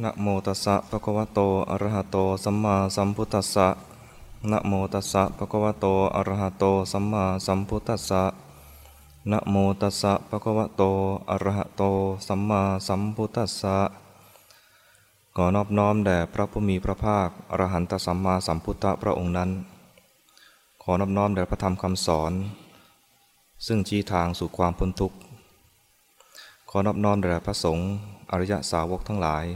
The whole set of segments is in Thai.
นะโมตัสสะภะคะวะโต อะระหะโต สัมมาสัมพุทธัสสะนะโมตัสสะภะคะวะโต อะระหะโต สัมมาสัมพุทธัสสะนะโมตัสสะภะคะวะโต อะระหะโต สัมมาสัมพุทธัสสะขอนอบน้อมแด่พระผู้มีพระภาค อรหันตสัมมาสัมพุทธพระองค์นั้น ขอนอบน้อมแด่พระธรรมคำสอน ซึ่งชี้ทางสู่ความพ้นทุกข์ ขอนอบน้อมแด่พระสงฆ์อริยสาวกทั้งหลาย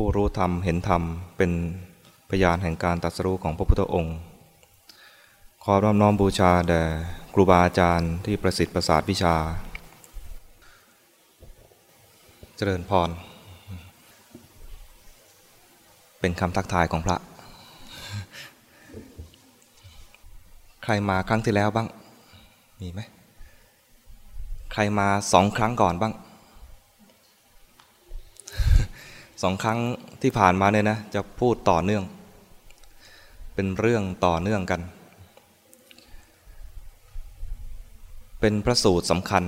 ผู้รู้ธรรมเห็นธรรมเป็นพยานแห่งการตรัสรู้ของพระพุทธองค์ ขอนอบน้อมบูชาแด่ครูบาอาจารย์ที่ประสิทธิ์ประสาทวิชา เจริญพร เป็นคำทักทายของพระ ใครมาครั้งที่แล้วบ้าง มีไหม ใครมาสองครั้งก่อนบ้าง สองครั้งที่ผ่านมาเนี่ยนะจะพูดต่อเนื่อง เป็นเรื่องต่อเนื่องกัน เป็นพระสูตรสำคัญ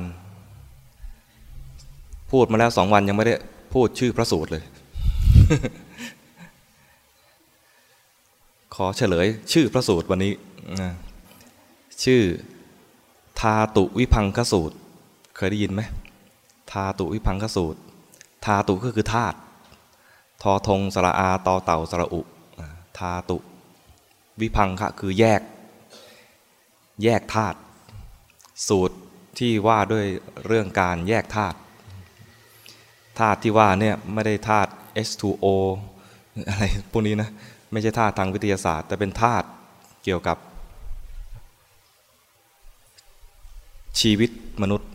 พูดมาแล้วสองวันยังไม่ได้พูดชื่อพระสูตรเลย ขอเฉลยชื่อพระสูตรวันนี้นะชื่อทาตุวิพังคสูตร เคยได้ยินไหมทาตุวิพังคสูตร ทาตุก็คือธาตุ ทอทงสระอาตอเต่าสระอุทาตุ วิพังคะคือแยก แยกธาตุสูตรที่ว่าด้วยเรื่องการแยกธาตุธาตุที่ว่าเนี่ยไม่ได้ธาตุ H2O อะไรพวกนี้นะไม่ใช่ธาตุทางวิทยาศาสตร์ แต่เป็นธาตุเกี่ยวกับ ชีวิตมนุษย์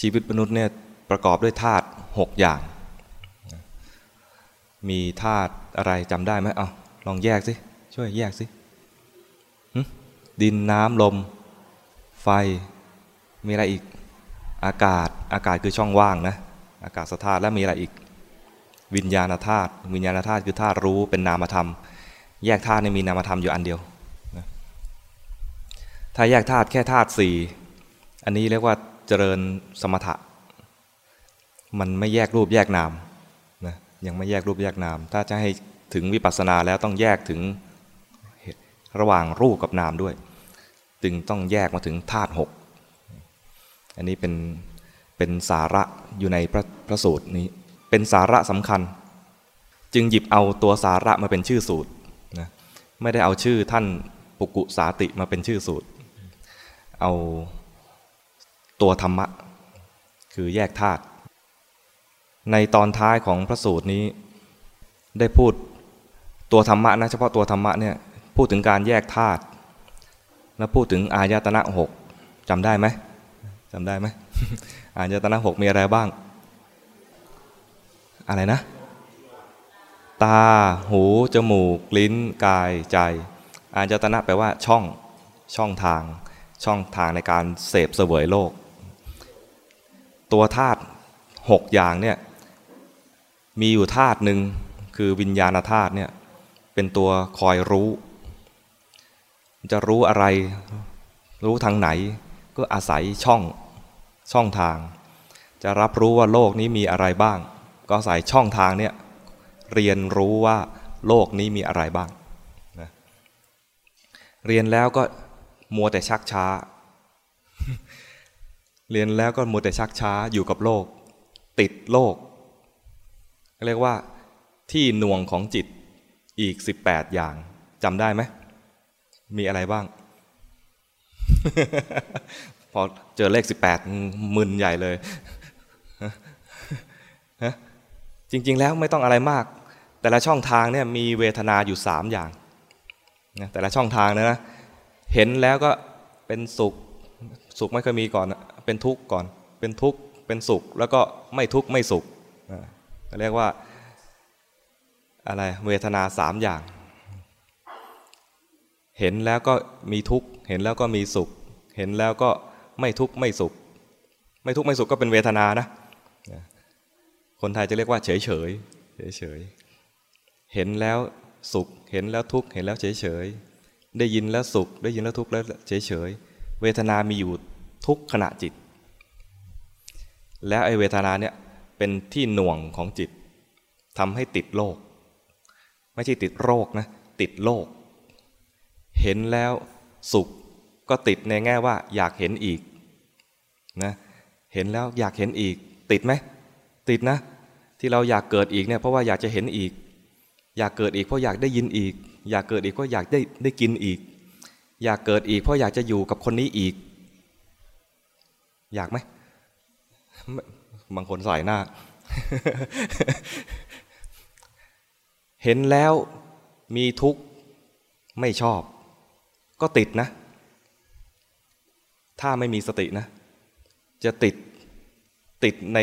ชีวิตมนุษย์เนี่ยประกอบด้วยธาตุหกอย่าง มีธาตุอะไรจำได้ไหมเอาลองแยกสิ ช่วยแยกสิดินน้ำลม ไฟ มีอะไรอีก อากาศ อากาศคือช่องว่างนะ อากาศธาตุแล้วมีอะไรอีก วิญญาณธาตุ วิญญาณธาตุคือธาตุรู้เป็นนามธรรม แยกธาตุเนี่มีนามธรรมอยู่อันเดียวนะถ้าแยกธาตุแค่ธาตุสี่ อันนี้เรียกว่าเจริญสมถะ มันไม่แยกรูปแยกนาม ยังไม่แยกรูปแยกนาม ถ้าจะให้ถึงวิปัสสนาแล้วต้องแยกถึงระหว่างรูปกับนามด้วย จึงต้องแยกมาถึงธาตุหกอันนี้เป็นเป็นสาระอยู่ในพระพระสูตรนี้ เป็นสาระสำคัญ จึงหยิบเอาตัวสาระมาเป็นชื่อสูตรนะไม่ได้เอาชื่อท่านปุกุสาติมาเป็นชื่อสูตร เอาตัวธรรมะ คือแยกธาตุ ในตอนท้ายของพระสูตรนี้ ได้พูดตัวธรรมะนะเฉพาะตัวธรรมะเนี่ยพูดถึงการแยกธาตุแล้วพูดถึงอายตนะหกจำได้ไหมจำได้ไหมอายตนะหกมีอะไรบ้าง อะไรนะ ตาหู จมูก ลิ้น กายใจอายตนะแปลว่าช่องช่องทาง ช่องทางในการเสพเสวยโลก ตัวธาตุหกอย่างเนี่ย มีอยู่ธาตุหนึ่งคือวิญญาณธาตุเนี่ยเป็นตัวคอยรู้ จะรู้อะไร รู้ทางไหน ก็อาศัยช่องช่องทาง จะรับรู้ว่าโลกนี้มีอะไรบ้าง ก็อาศัยช่องทางเนี่ยเรียนรู้ว่าโลกนี้มีอะไรบ้างนะเรียนแล้วก็มัวแต่ชักช้า เรียนแล้วก็มัวแต่ชักช้าอยู่กับโลก ติดโลก เรียกว่าที่หน่วงของจิตอีก 18 อย่างจำได้ไหม มีอะไรบ้าง พอเจอเลข 18มึนใหญ่เลย จริง ๆ แล้วไม่ต้องอะไรมาก แต่ละช่องทางเนี่ยมีเวทนาอยู่สามอย่างนะแต่ละช่องทางนะนะเห็นแล้วก็เป็นสุข สุขไม่เคยมีก่อน เป็นทุกข์ก่อน เป็นทุกข์ เป็นสุข แล้วก็ไม่ทุกข์ไม่สุข เรียกว่าอะไรเวทนาสามอย่าง เห็นแล้วก็มีทุกข์ เห็นแล้วก็มีสุข เห็นแล้วก็ไม่ทุกข์ไม่สุข ไม่ทุกข์ไม่สุขก็เป็นเวทนานะ คนไทยจะเรียกว่าเฉยเฉยเฉยเฉยเห็นแล้วสุข เห็นแล้วทุกข์ เห็นแล้วเฉยเฉยได้ยินแล้วสุข ได้ยินแล้วทุกข์แล้วเฉยเฉยเวทนามีอยู่ทุกขณะจิต แล้วไอ้เวทนาเนี่ย เป็นที่หน่วงของจิตทำให้ติดโลก ไม่ใช่ติดโรคนะ ติดโลก เห็นแล้วสุขก็ติดในแง่ว่าอยากเห็นอีกนะเห็นแล้วอยากเห็นอีก ติดไหมติดนะ ที่เราอยากเกิดอีกเนี่ยเพราะว่าอยากจะเห็นอีก อยากเกิดอีกเพราะอยากได้ยินอีก อยากเกิดอีกเพราะอยากได้ได้กินอีก อยากเกิดอีกเพราะอยากจะอยู่กับคนนี้อีก อยากไหม บางคนใส่หน้า เห็นแล้วมีทุกข์ไม่ชอบ ก็ติดนะ ถ้าไม่มีสตินะ จะติดติดใน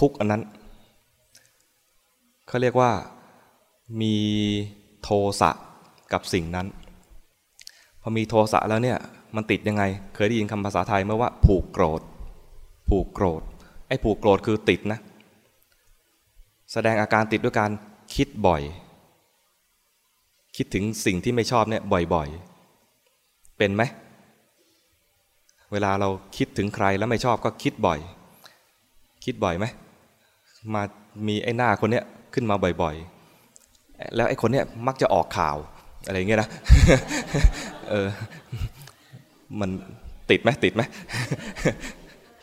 ทุกข์อันนั้นเขาเรียกว่ามีโทสะกับสิ่งนั้น พอมีโทสะแล้วเนี่ย มันติดยังไง เคยได้ยินคำภาษาไทยเมื่อว่าผูกโกรธ ผูกโกรธ ไอ้ผูกโกรธคือติดนะ แสดงอาการติดด้วยการคิดบ่อย คิดถึงสิ่งที่ไม่ชอบเนี่ยบ่อยๆ เป็นไหม เวลาเราคิดถึงใครแล้วไม่ชอบก็คิดบ่อย คิดบ่อยไหม มามีไอ้หน้าคนเนี้ยขึ้นมาบ่อยๆ แล้วไอ้คนเนี้ยมักจะออกข่าวอะไรเงี้ยนะ เออ มันติดไหมติดไหม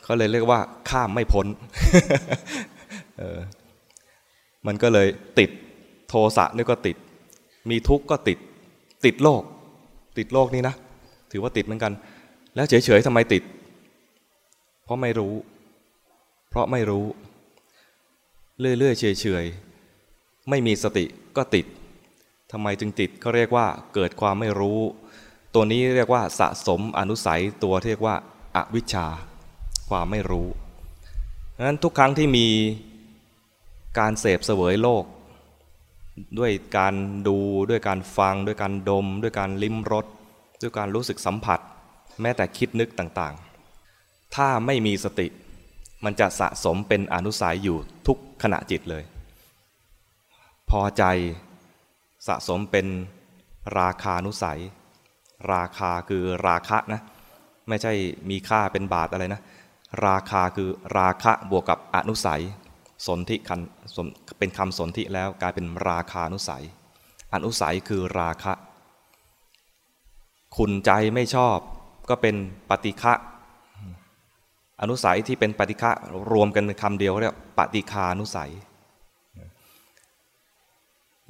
เขาเลยเรียกว่าข้ามไม่พ้นมันก็เลยติดโทสะนี่ก็ติด มีทุกข์ก็ติด ติดโลก ติดโลกนี้นะ ถือว่าติดเหมือนกัน แล้วเฉยๆทำไมติด เพราะไม่รู้ เพราะไม่รู้ เรื่อยๆเฉยๆไม่มีสติก็ติดทำไมจึงติดเขาเรียกว่าเกิดความไม่รู้ ตัวนี้เรียกว่าสะสมอนุสัยตัวเรียกว่าอาวิชชา ความไม่รู้ดังนั้นทุกครั้งที่มีการเสพเสวยโลก ด้วยการดูด้วยการฟัง ด้วยการดม ด้วยการลิ้มรสด้วยการรู้สึกสัมผัส แม้แต่คิดนึกต่างๆ ถ้าไม่มีสติมันจะสะสมเป็นอนุสัยอยู่ทุกขณะจิตเลย พอใจสะสมเป็นราคานุสัย ราคาคือราคะนะ ไม่ใช่มีค่าเป็นบาทอะไรนะ ราคาคือราคะบวกกับอนุสัย สนธิคันเป็นคำสนธิแล้วกลายเป็นราคานุสัย อนุสัยคือราคะขุนใจไม่ชอบก็เป็นปฏิฆะอนุสัยที่เป็นปฏิฆะรวมกันเป็นคำเดียวเรียกปฏิคานุสัย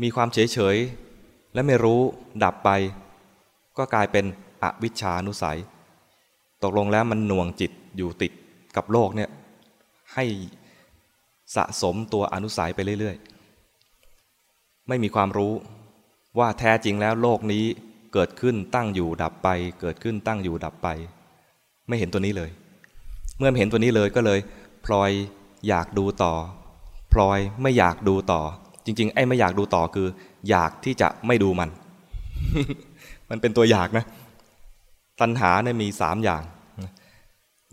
มีความเฉยเฉยและไม่รู้ดับไป ก็กลายเป็นอวิชชานุสัย ตกลงแล้วมันหน่วงจิตอยู่ติด กับโลกเนี่ยให้สะสมตัวอนุสัยไปเรื่อยๆ ไม่มีความรู้ว่าแท้จริงแล้วโลกนี้เกิดขึ้นตั้งอยู่ดับไป เกิดขึ้นตั้งอยู่ดับไป ไม่เห็นตัวนี้เลย เมื่อไม่เห็นตัวนี้เลยก็เลย พลอยอยากดูต่อ พลอยไม่อยากดูต่อ จริง ๆ ไอ้ไม่อยากดูต่อคือ อยากที่จะไม่ดูมัน มันเป็นตัวอยากนะ ตัณหาเนี่ยมีสามอย่าง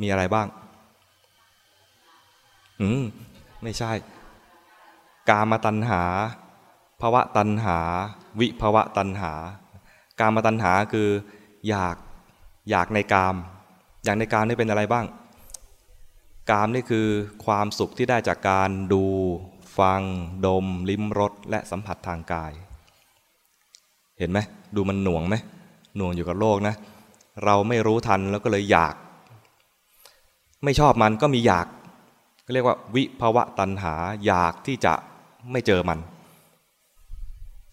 มีอะไรบ้าง อืมไม่ใช่ กามตัณหาภวะตัณหา วิภวะตัณหา กามตัณหาคืออยากอยากในกาม อยากในกามนี่เป็นอะไรบ้าง กามนี่คือความสุขที่ได้จากการดู ฟัง ดม ลิ้มรสและสัมผัสทางกาย เห็นไหมดูมันหน่วงไหมหน่วงอยู่กับโลกนะ เราไม่รู้ทันแล้วก็เลยอยาก ไม่ชอบมันก็มีอยาก เรียกว่าวิภวะตัณหาอยากที่จะไม่เจอมัน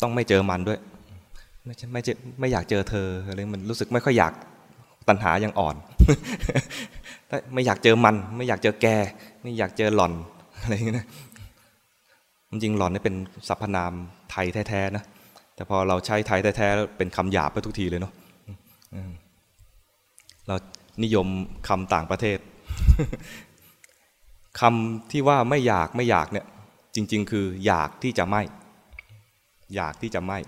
ต้องไม่เจอมันด้วย ไม่ใช่ไม่ไม่อยากเจอเธออะไรมันรู้สึกไม่ค่อยอยากตัณหายังอ่อนไม่อยากเจอมัน ไม่อยากเจอแก ไม่อยากเจอหล่อนอะไรอย่างนี้นะจริงหล่อนนี่เป็นสรรพนามไทยแท้ๆนะแต่พอเราใช้ไทยแท้ๆเป็นคำหยาบไปทุกทีเลยเนาะเรานิยมคำต่างประเทศ คำที่ว่าไม่อยากไม่อยากเนี่ยจริง ๆ คืออยากที่จะไม่ อยากที่จะไม่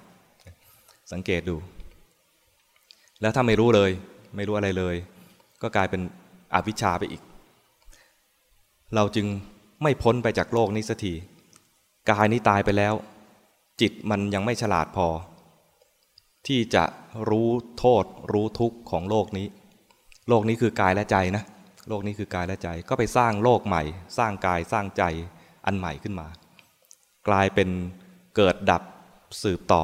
สังเกตดู แล้วถ้าไม่รู้เลย ไม่รู้อะไรเลย ก็กลายเป็นอวิชชาไปอีก เราจึงไม่พ้นไปจากโลกนี้สักทีกายนี้ตายไปแล้ว จิตมันยังไม่ฉลาดพอ ที่จะรู้โทษรู้ทุกข์ของโลกนี้ โลกนี้คือกายและใจนะ โลกนี้คือกายและใจ ก็ไปสร้างโลกใหม่ สร้างกายสร้างใจอันใหม่ขึ้นมา กลายเป็นเกิดดับสืบต่อ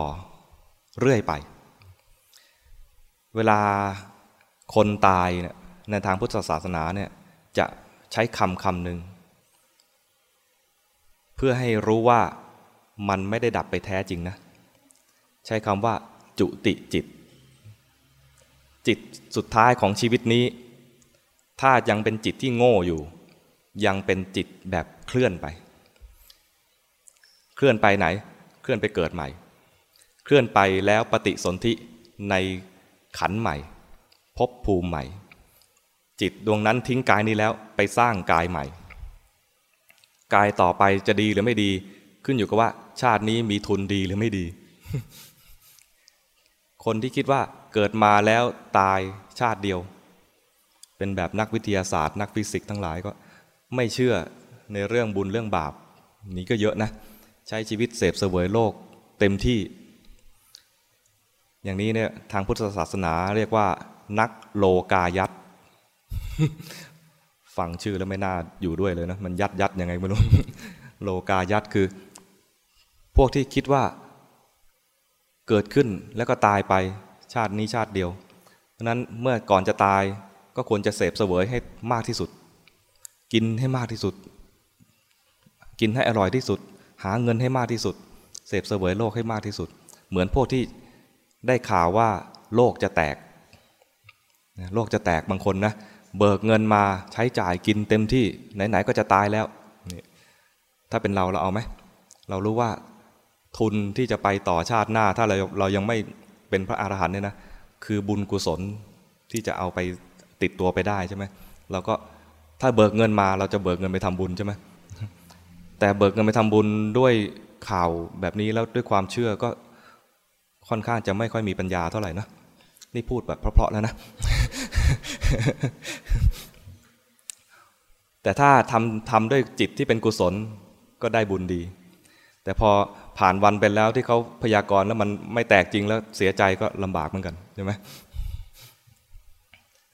เรื่อยไป เวลาคนตายเนี่ยในทางพุทธศาสนาเนี่ยจะใช้คำคำหนึ่งเพื่อให้รู้ว่ามันไม่ได้ดับไปแท้จริงนะ ใช้คำว่าจุติจิต จิตสุดท้ายของชีวิตนี้ ถ้ายังเป็นจิตที่โง่อยู่ ยังเป็นจิตแบบเคลื่อนไป เคลื่อนไปไหน เคลื่อนไปเกิดใหม่ เคลื่อนไปแล้วปฏิสนธิในขันใหม่พบภูมิใหม่ จิตดวงนั้นทิ้งกายนี้แล้วไปสร้างกายใหม่ กายต่อไปจะดีหรือไม่ดี ขึ้นอยู่กับว่า ชาตินี้มีทุนดีหรือไม่ดี คนที่คิดว่าเกิดมาแล้วตายชาติเดียว เป็นแบบนักวิทยาศาสตร์ นักฟิสิกส์ทั้งหลายก็ไม่เชื่อในเรื่องบุญเรื่องบาป นี้ก็เยอะนะ ใช้ชีวิตเสพเสวยโลกเต็มที่ อย่างนี้เนี่ยทางพุทธศาสนาเรียกว่านักโลกายัตฟังชื่อแล้วไม่น่าอยู่ด้วยเลยนะ มันยัดยัดยังไงไม่รู้ โลกายัตคือ พวกที่คิดว่าเกิดขึ้นแล้วก็ตายไปชาตินี้ชาติเดียว เพราะนั้นเมื่อก่อนจะตาย ก็ควรจะเสพเสวยให้มากที่สุด กินให้มากที่สุด กินให้อร่อยที่สุด หาเงินให้มากที่สุด เสพเสวยโลกให้มากที่สุด เหมือนพวกที่ได้ข่าวว่าโลกจะแตก โลกจะแตกบางคนนะ เบิกเงินมาใช้จ่ายกินเต็มที่ไหนๆก็จะตายแล้วถ้าเป็นเราเราเอาไหม เรารู้ว่าทุนที่จะไปต่อชาติหน้า ถ้าเราเรายังไม่เป็นพระอรหันต์เนี่ยนะ คือบุญกุศลที่จะเอาไป ติดตัวไปได้ใช่ไหมเราก็ถ้าเบิกเงินมาเราจะเบิกเงินไปทำบุญใช่ไหมแต่เบิกเงินไปทำบุญด้วยข่าวแบบนี้แล้วด้วยความเชื่อก็ค่อนข้างจะไม่ค่อยมีปัญญาเท่าไหร่นะนี่พูดแบบเพราะๆแล้วนะ แต่ถ้าทำทำด้วยจิตที่เป็นกุศลก็ได้บุญดี แต่พอผ่านวันไปแล้วที่เขาพยากรณ์แล้วมันไม่แตกจริงแล้วเสียใจก็ลำบากเหมือนกันใช่ไหม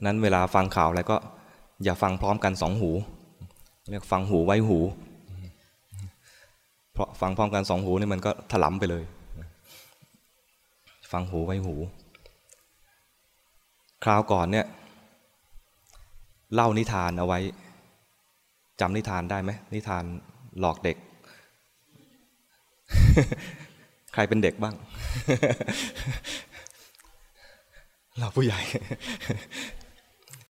นั้นเวลาฟังข่าวอะไรก็อย่าฟังพร้อมกันสองหู เรียกฟังหูไว้หู เพราะฟังพร้อมกันสองหูนี่มันก็ถลำไปเลย ฟังหูไว้หู คราวก่อนเนี่ยเล่านิทานเอาไว้จำนิทานได้ไหมนิทานหลอกเด็ก ใครเป็นเด็กบ้าง เราผู้ใหญ่